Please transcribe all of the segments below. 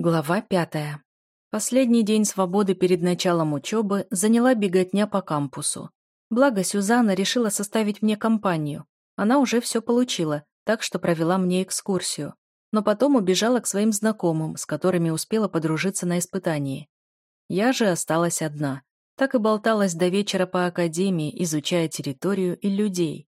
Глава пятая. Последний день свободы перед началом учебы заняла беготня по кампусу. Благо, Сюзанна решила составить мне компанию. Она уже все получила, так что провела мне экскурсию. Но потом убежала к своим знакомым, с которыми успела подружиться на испытании. Я же осталась одна. Так и болталась до вечера по академии, изучая территорию и людей.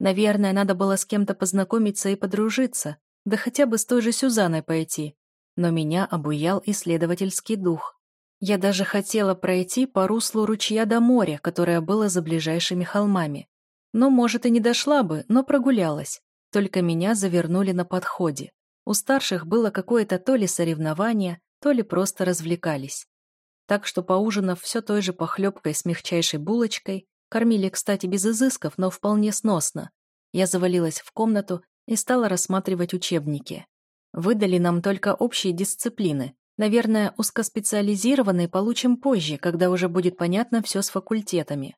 Наверное, надо было с кем-то познакомиться и подружиться, да хотя бы с той же Сюзанной пойти, но меня обуял исследовательский дух. Я даже хотела пройти по руслу ручья до моря, которое было за ближайшими холмами. Но, может, и не дошла бы, но прогулялась. Только меня завернули на подходе. У старших было какое-то то ли соревнование, то ли просто развлекались. Так что, поужинав все той же похлебкой с мягчайшей булочкой, кормили, кстати, без изысков, но вполне сносно, я завалилась в комнату и стала рассматривать учебники. Выдали нам только общие дисциплины. Наверное, узкоспециализированные получим позже, когда уже будет понятно все с факультетами.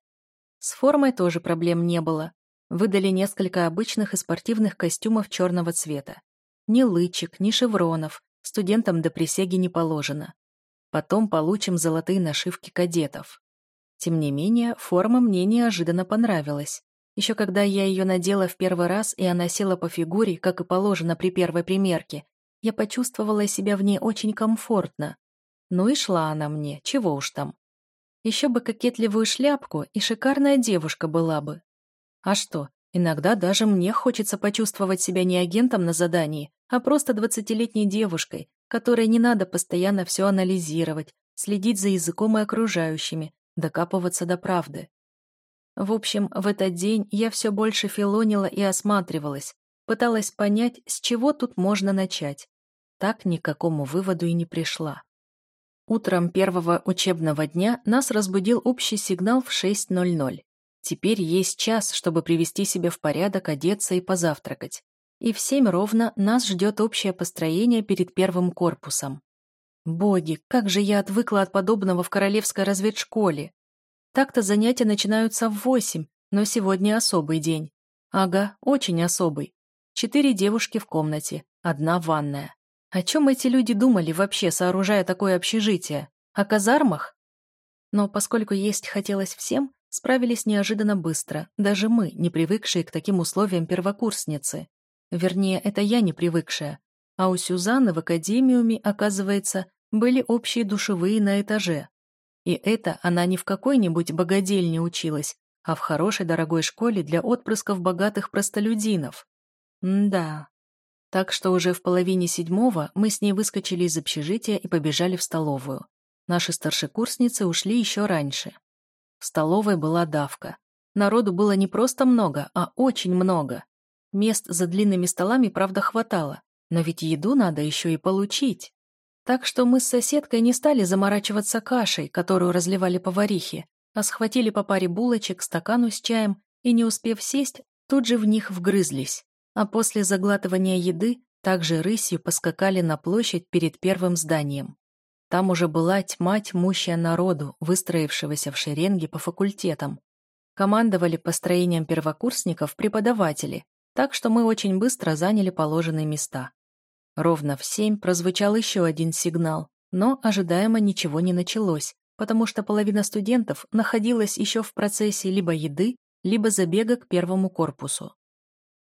С формой тоже проблем не было. Выдали несколько обычных и спортивных костюмов черного цвета. Ни лычек, ни шевронов, студентам до присяги не положено. Потом получим золотые нашивки кадетов. Тем не менее, форма мне неожиданно понравилась. Еще когда я ее надела в первый раз, и она села по фигуре, как и положено при первой примерке, я почувствовала себя в ней очень комфортно. Ну и шла она мне, чего уж там. Еще бы кокетливую шляпку, и шикарная девушка была бы. А что, иногда даже мне хочется почувствовать себя не агентом на задании, а просто двадцатилетней девушкой, которой не надо постоянно все анализировать, следить за языком и окружающими, докапываться до правды. В общем, в этот день я все больше филонила и осматривалась, пыталась понять, с чего тут можно начать. Так ни к какому выводу и не пришла. Утром первого учебного дня нас разбудил общий сигнал в 6.00. Теперь есть час, чтобы привести себя в порядок, одеться и позавтракать. И в семь ровно нас ждет общее построение перед первым корпусом. Боги, как же я отвыкла от подобного в королевской разведшколе. Так-то занятия начинаются в восемь, но сегодня особый день. Ага, очень особый. Четыре девушки в комнате, одна ванная. О чем эти люди думали вообще, сооружая такое общежитие? О казармах? Но поскольку есть хотелось всем, справились неожиданно быстро, даже мы, не привыкшие к таким условиям первокурсницы. Вернее, это я не привыкшая. А у Сюзанны в академиуме, оказывается, были общие душевые на этаже. И это она не в какой-нибудь богадельне училась, а в хорошей дорогой школе для отпрысков богатых простолюдинов. М да. Так что уже в половине седьмого мы с ней выскочили из общежития и побежали в столовую. Наши старшекурсницы ушли еще раньше. В столовой была давка. Народу было не просто много, а очень много. Мест за длинными столами, правда, хватало. Но ведь еду надо еще и получить. Так что мы с соседкой не стали заморачиваться кашей, которую разливали поварихи, а схватили по паре булочек, стакану с чаем и, не успев сесть, тут же в них вгрызлись. А после заглатывания еды также рысью поскакали на площадь перед первым зданием. Там уже была тьма тьмущая народу, выстроившегося в шеренге по факультетам. Командовали построением первокурсников преподаватели, так что мы очень быстро заняли положенные места. Ровно в семь прозвучал еще один сигнал, но ожидаемо ничего не началось, потому что половина студентов находилась еще в процессе либо еды, либо забега к первому корпусу.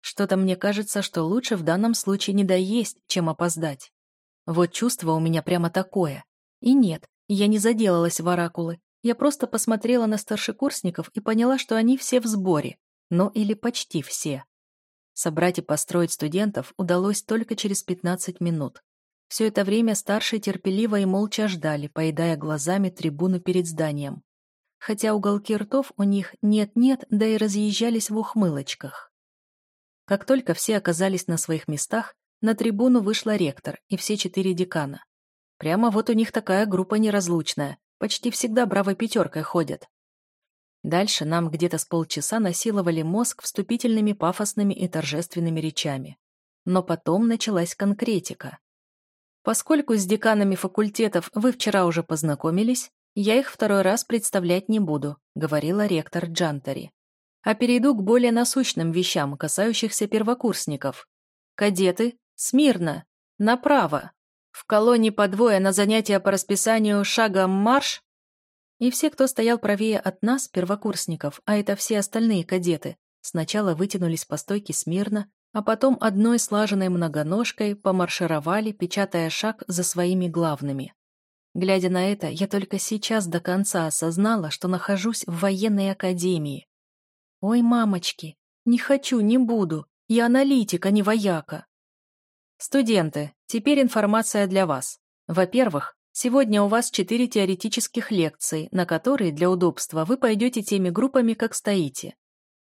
Что-то мне кажется, что лучше в данном случае не доесть, чем опоздать. Вот чувство у меня прямо такое. И нет, я не заделалась в оракулы. Я просто посмотрела на старшекурсников и поняла, что они все в сборе. Ну или почти все. Собрать и построить студентов удалось только через 15 минут. Все это время старшие терпеливо и молча ждали, поедая глазами трибуну перед зданием. Хотя уголки ртов у них нет-нет, да и разъезжались в ухмылочках. Как только все оказались на своих местах, на трибуну вышла ректор и все четыре декана. Прямо вот у них такая группа неразлучная, почти всегда бравой пятеркой ходят. Дальше нам где-то с полчаса насиловали мозг вступительными пафосными и торжественными речами. Но потом началась конкретика. Поскольку с деканами факультетов вы вчера уже познакомились, я их второй раз представлять не буду, говорила ректор Джантари. А перейду к более насущным вещам, касающихся первокурсников. Кадеты, смирно, направо. В колонии по двое на занятия по расписанию шагом марш?» И все, кто стоял правее от нас, первокурсников, а это все остальные кадеты, сначала вытянулись по стойке смирно, а потом одной слаженной многоножкой помаршировали, печатая шаг за своими главными. Глядя на это, я только сейчас до конца осознала, что нахожусь в военной академии. Ой, мамочки, не хочу, не буду. Я аналитик, а не вояка. Студенты, теперь информация для вас. Во-первых, сегодня у вас четыре теоретических лекции, на которые для удобства вы пойдете теми группами, как стоите.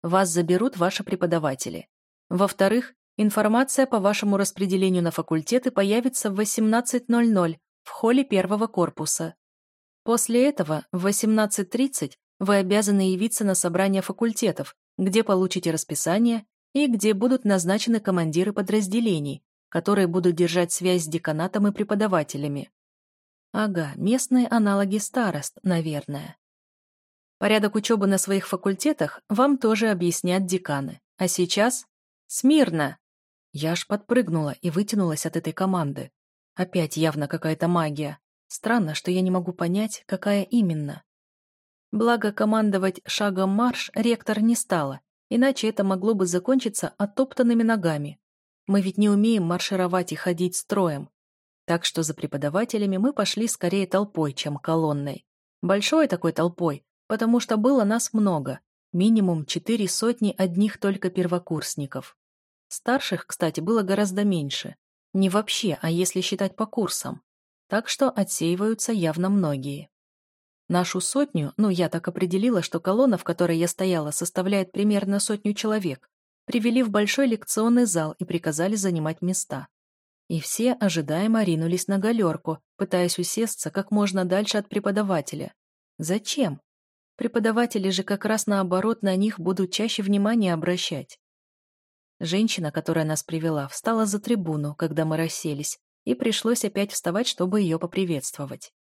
Вас заберут ваши преподаватели. Во-вторых, информация по вашему распределению на факультеты появится в 18.00 в холле первого корпуса. После этого в 18.30 вы обязаны явиться на собрание факультетов, где получите расписание и где будут назначены командиры подразделений, которые будут держать связь с деканатом и преподавателями. Ага, местные аналоги старост, наверное. Порядок учебы на своих факультетах вам тоже объяснят деканы. А сейчас «Смирно!» Я аж подпрыгнула и вытянулась от этой команды. Опять явно какая-то магия. Странно, что я не могу понять, какая именно. Благо, командовать шагом марш ректор не стала, иначе это могло бы закончиться оттоптанными ногами. Мы ведь не умеем маршировать и ходить строем. Так что за преподавателями мы пошли скорее толпой, чем колонной. Большой такой толпой, потому что было нас много, минимум четыре сотни одних только первокурсников. Старших, кстати, было гораздо меньше. Не вообще, а если считать по курсам. Так что отсеиваются явно многие. Нашу сотню, ну я так определила, что колонна, в которой я стояла, составляет примерно сотню человек, привели в большой лекционный зал и приказали занимать места. И все ожидаемо ринулись на галерку, пытаясь усесться как можно дальше от преподавателя. Зачем? Преподаватели же как раз наоборот на них будут чаще внимания обращать. Женщина, которая нас привела, встала за трибуну, когда мы расселись, и пришлось опять вставать, чтобы ее поприветствовать.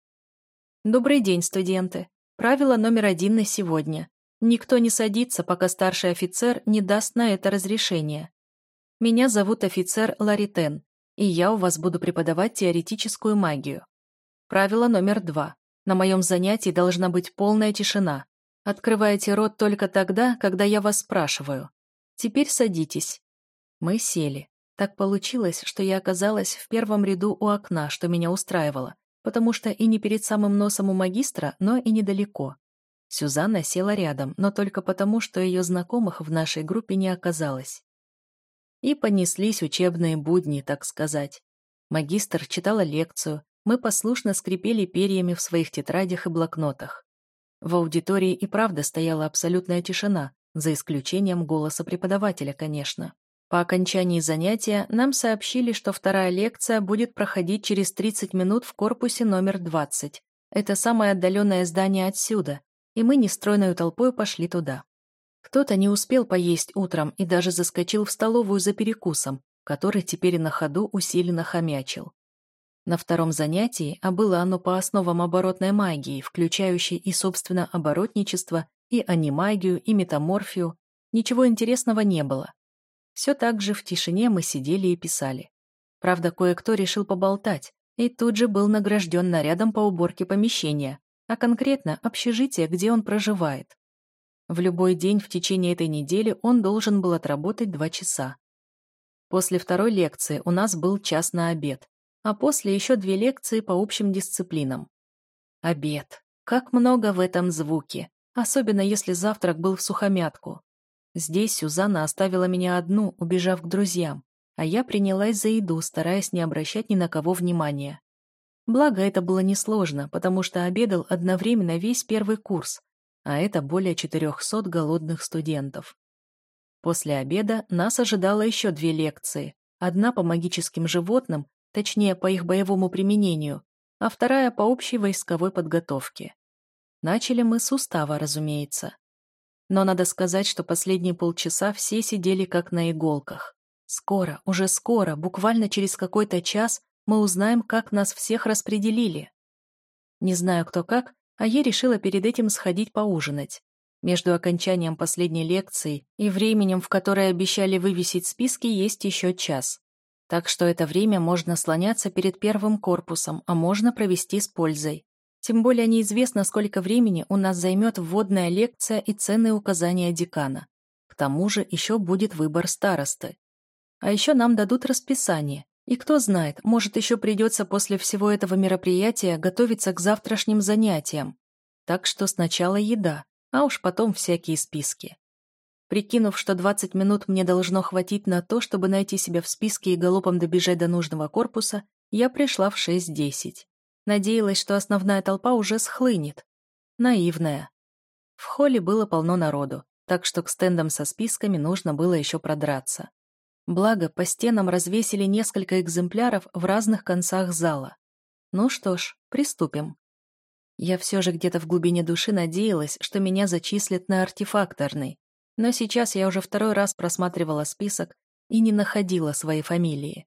«Добрый день, студенты. Правило номер один на сегодня. Никто не садится, пока старший офицер не даст на это разрешение. Меня зовут офицер Ларитен, и я у вас буду преподавать теоретическую магию. Правило номер два. На моем занятии должна быть полная тишина. Открывайте рот только тогда, когда я вас спрашиваю. Теперь садитесь. Мы сели. Так получилось, что я оказалась в первом ряду у окна, что меня устраивало, потому что и не перед самым носом у магистра, но и недалеко. Сюзанна села рядом, но только потому, что ее знакомых в нашей группе не оказалось. И понеслись учебные будни, так сказать. Магистр читала лекцию, мы послушно скрипели перьями в своих тетрадях и блокнотах. В аудитории и правда стояла абсолютная тишина, за исключением голоса преподавателя, конечно. По окончании занятия нам сообщили, что вторая лекция будет проходить через 30 минут в корпусе номер 20. Это самое отдаленное здание отсюда, и мы нестройной толпой пошли туда. Кто-то не успел поесть утром и даже заскочил в столовую за перекусом, который теперь на ходу усиленно хомячил. На втором занятии, а было оно по основам оборотной магии, включающей и, собственно, оборотничество, и анимагию, и метаморфию, ничего интересного не было. Все так же в тишине мы сидели и писали. Правда, кое-кто решил поболтать, и тут же был награжден нарядом по уборке помещения, а конкретно общежитие, где он проживает. В любой день в течение этой недели он должен был отработать два часа. После второй лекции у нас был час на обед, а после еще две лекции по общим дисциплинам. Обед. Как много в этом звуке, особенно если завтрак был в сухомятку. Здесь Сюзанна оставила меня одну, убежав к друзьям, а я принялась за еду, стараясь не обращать ни на кого внимания. Благо, это было несложно, потому что обедал одновременно весь первый курс, а это более 400 голодных студентов. После обеда нас ожидало еще две лекции. Одна по магическим животным, точнее, по их боевому применению, а вторая по общей войсковой подготовке. Начали мы с устава, разумеется. Но надо сказать, что последние полчаса все сидели как на иголках. Скоро, уже скоро, буквально через какой-то час мы узнаем, как нас всех распределили. Не знаю, кто как, а я решила перед этим сходить поужинать. Между окончанием последней лекции и временем, в которое обещали вывесить списки, есть еще час. Так что это время можно слоняться перед первым корпусом, а можно провести с пользой. Тем более неизвестно, сколько времени у нас займет вводная лекция и ценные указания декана. К тому же еще будет выбор старосты. А еще нам дадут расписание. И кто знает, может еще придется после всего этого мероприятия готовиться к завтрашним занятиям. Так что сначала еда, а уж потом всякие списки. Прикинув, что 20 минут мне должно хватить на то, чтобы найти себя в списке и галопом добежать до нужного корпуса, я пришла в 6.10. Надеялась, что основная толпа уже схлынет. Наивная. В холле было полно народу, так что к стендам со списками нужно было еще продраться. Благо, по стенам развесили несколько экземпляров в разных концах зала. Ну что ж, приступим. Я все же где-то в глубине души надеялась, что меня зачислят на артефакторный, но сейчас я уже второй раз просматривала список и не находила своей фамилии.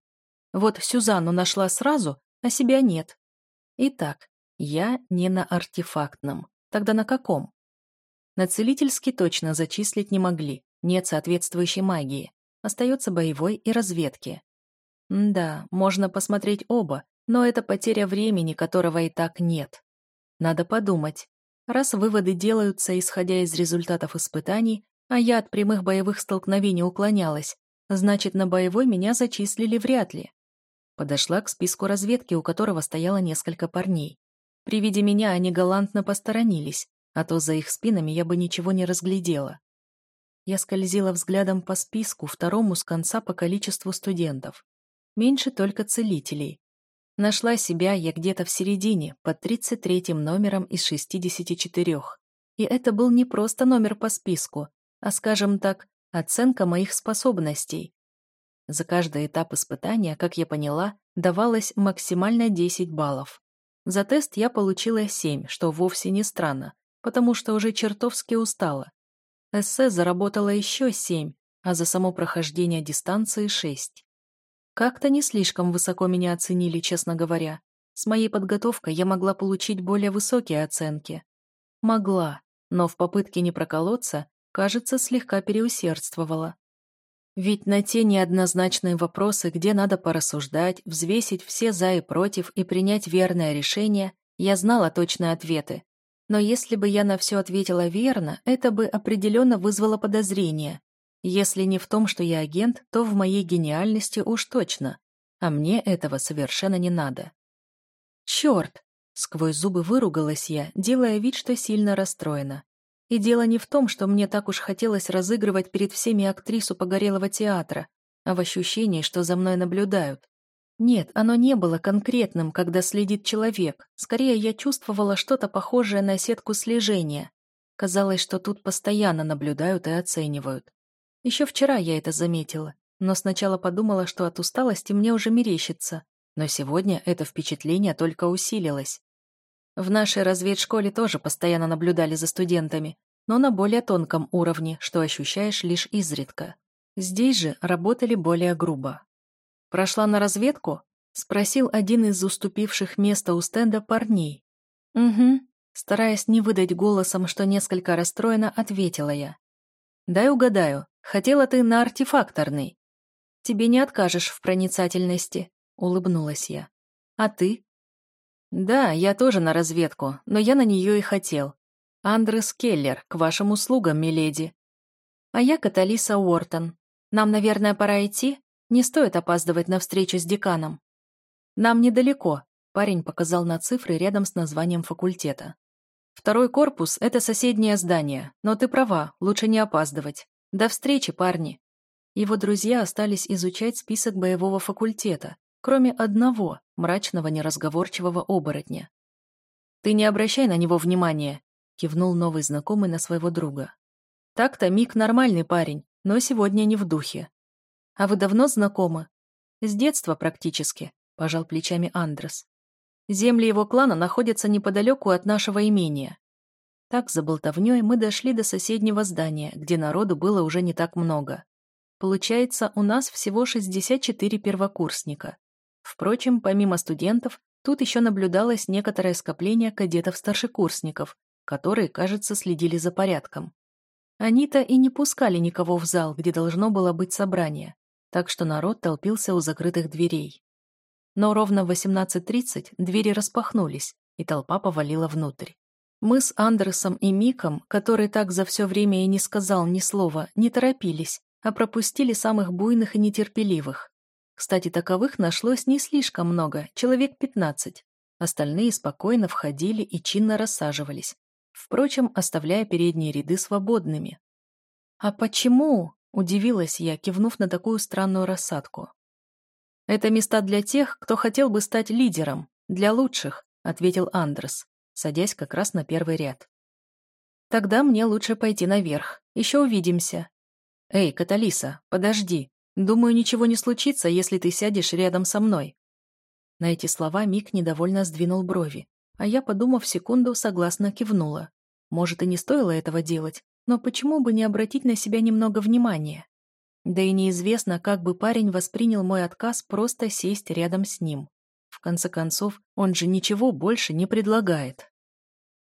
Вот Сюзанну нашла сразу, а себя нет. Итак, я не на артефактном. Тогда на каком? На целительский точно зачислить не могли, нет соответствующей магии. Остается боевой и разведки. М да, можно посмотреть оба, но это потеря времени, которого и так нет. Надо подумать. Раз выводы делаются, исходя из результатов испытаний, а я от прямых боевых столкновений уклонялась, значит, на боевой меня зачислили вряд ли. Подошла к списку разведки, у которого стояло несколько парней. При виде меня они галантно посторонились, а то за их спинами я бы ничего не разглядела. Я скользила взглядом по списку, второму с конца по количеству студентов. Меньше только целителей. Нашла себя я где-то в середине, под 33-м номером из 64. И это был не просто номер по списку, а, скажем так, оценка моих способностей. За каждый этап испытания, как я поняла, давалось максимально 10 баллов. За тест я получила 7, что вовсе не странно, потому что уже чертовски устала. Эссе заработала еще 7, а за само прохождение дистанции 6. Как-то не слишком высоко меня оценили, честно говоря. С моей подготовкой я могла получить более высокие оценки. Могла, но в попытке не проколоться кажется, слегка переусердствовала. Ведь на те неоднозначные вопросы, где надо порассуждать, взвесить все «за» и «против» и принять верное решение, я знала точные ответы. Но если бы я на все ответила верно, это бы определенно вызвало подозрение. Если не в том, что я агент, то в моей гениальности уж точно. А мне этого совершенно не надо. Черт! Сквозь зубы выругалась я, делая вид, что сильно расстроена. И дело не в том, что мне так уж хотелось разыгрывать перед всеми актрису погорелого театра, а в ощущении, что за мной наблюдают. Нет, оно не было конкретным, когда следит человек. Скорее, я чувствовала что-то похожее на сетку слежения. Казалось, что тут постоянно наблюдают и оценивают. Еще вчера я это заметила, но сначала подумала, что от усталости мне уже мерещится. Но сегодня это впечатление только усилилось. В нашей разведшколе тоже постоянно наблюдали за студентами, но на более тонком уровне, что ощущаешь лишь изредка. Здесь же работали более грубо. «Прошла на разведку?» — спросил один из уступивших место у стенда парней. «Угу», — стараясь не выдать голосом, что несколько расстроена, ответила я. «Дай угадаю, хотела ты на артефакторный?» «Тебе не откажешь в проницательности», — улыбнулась я. «А ты?» «Да, я тоже на разведку, но я на нее и хотел. Андрес Келлер, к вашим услугам, миледи». «А я Каталиса Уортон. Нам, наверное, пора идти? Не стоит опаздывать на встречу с деканом». «Нам недалеко», — парень показал на цифры рядом с названием факультета. «Второй корпус — это соседнее здание, но ты права, лучше не опаздывать. До встречи, парни». Его друзья остались изучать список боевого факультета, кроме одного, мрачного неразговорчивого оборотня. «Ты не обращай на него внимания», — кивнул новый знакомый на своего друга. «Так-то Мик нормальный парень, но сегодня не в духе». «А вы давно знакомы?» «С детства практически», — пожал плечами Андрес. «Земли его клана находятся неподалеку от нашего имения». Так, за болтовнёй, мы дошли до соседнего здания, где народу было уже не так много. Получается, у нас всего 64 первокурсника. Впрочем, помимо студентов, тут еще наблюдалось некоторое скопление кадетов-старшекурсников, которые, кажется, следили за порядком. Они-то и не пускали никого в зал, где должно было быть собрание. Так что народ толпился у закрытых дверей. Но ровно в 18.30 двери распахнулись, и толпа повалила внутрь. Мы с Андерсом и Миком, который так за все время и не сказал ни слова, не торопились, а пропустили самых буйных и нетерпеливых. Кстати, таковых нашлось не слишком много, человек 15. Остальные спокойно входили и чинно рассаживались, впрочем, оставляя передние ряды свободными. «А почему?» – удивилась я, кивнув на такую странную рассадку. «Это места для тех, кто хотел бы стать лидером, для лучших», – ответил Андрес садясь как раз на первый ряд. «Тогда мне лучше пойти наверх. Еще увидимся». «Эй, Каталиса, подожди. Думаю, ничего не случится, если ты сядешь рядом со мной». На эти слова Мик недовольно сдвинул брови, а я, подумав секунду, согласно кивнула. Может, и не стоило этого делать, но почему бы не обратить на себя немного внимания? Да и неизвестно, как бы парень воспринял мой отказ просто сесть рядом с ним. В конце концов, он же ничего больше не предлагает.